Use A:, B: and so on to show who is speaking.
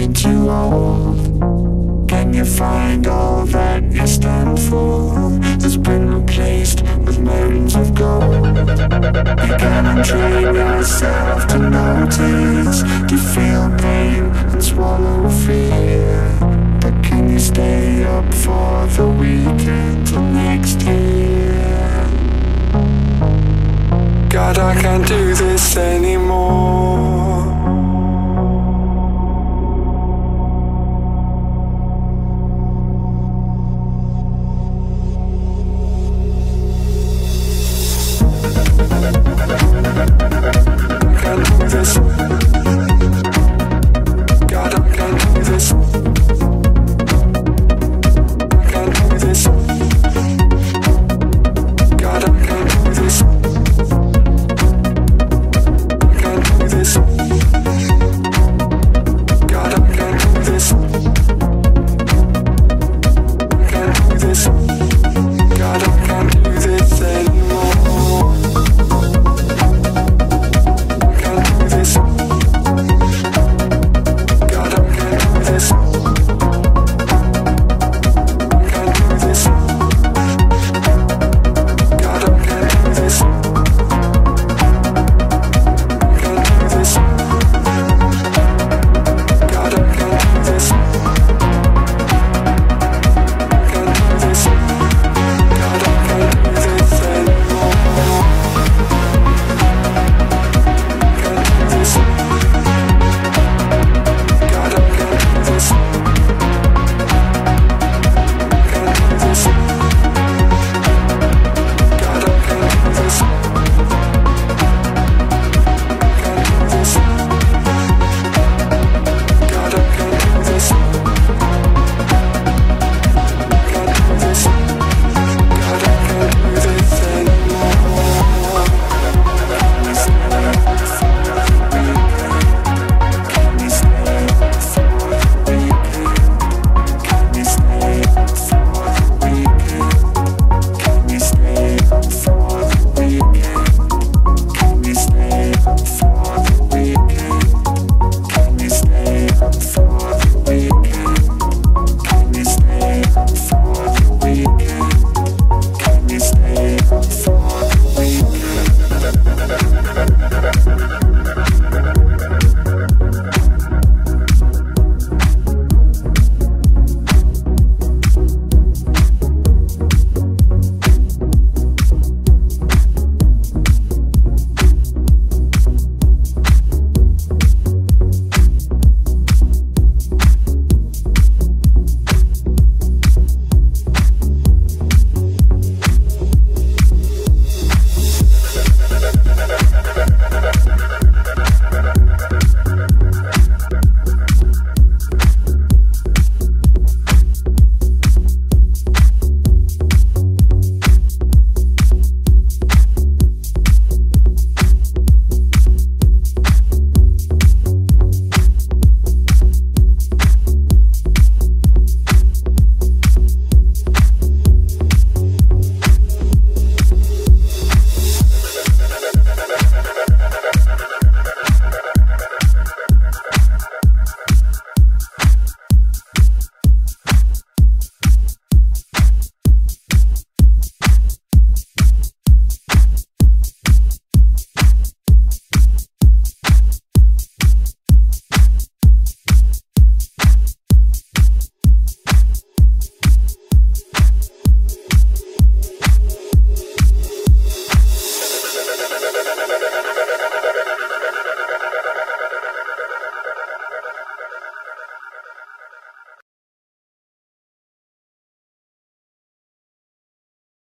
A: Into looking too old? Can you find all that you stand for has been replaced with mountains of gold? You can train yourself to notice, to feel pain and swallow fear. But can you stay up for the weekend till next year? God, I can't do it.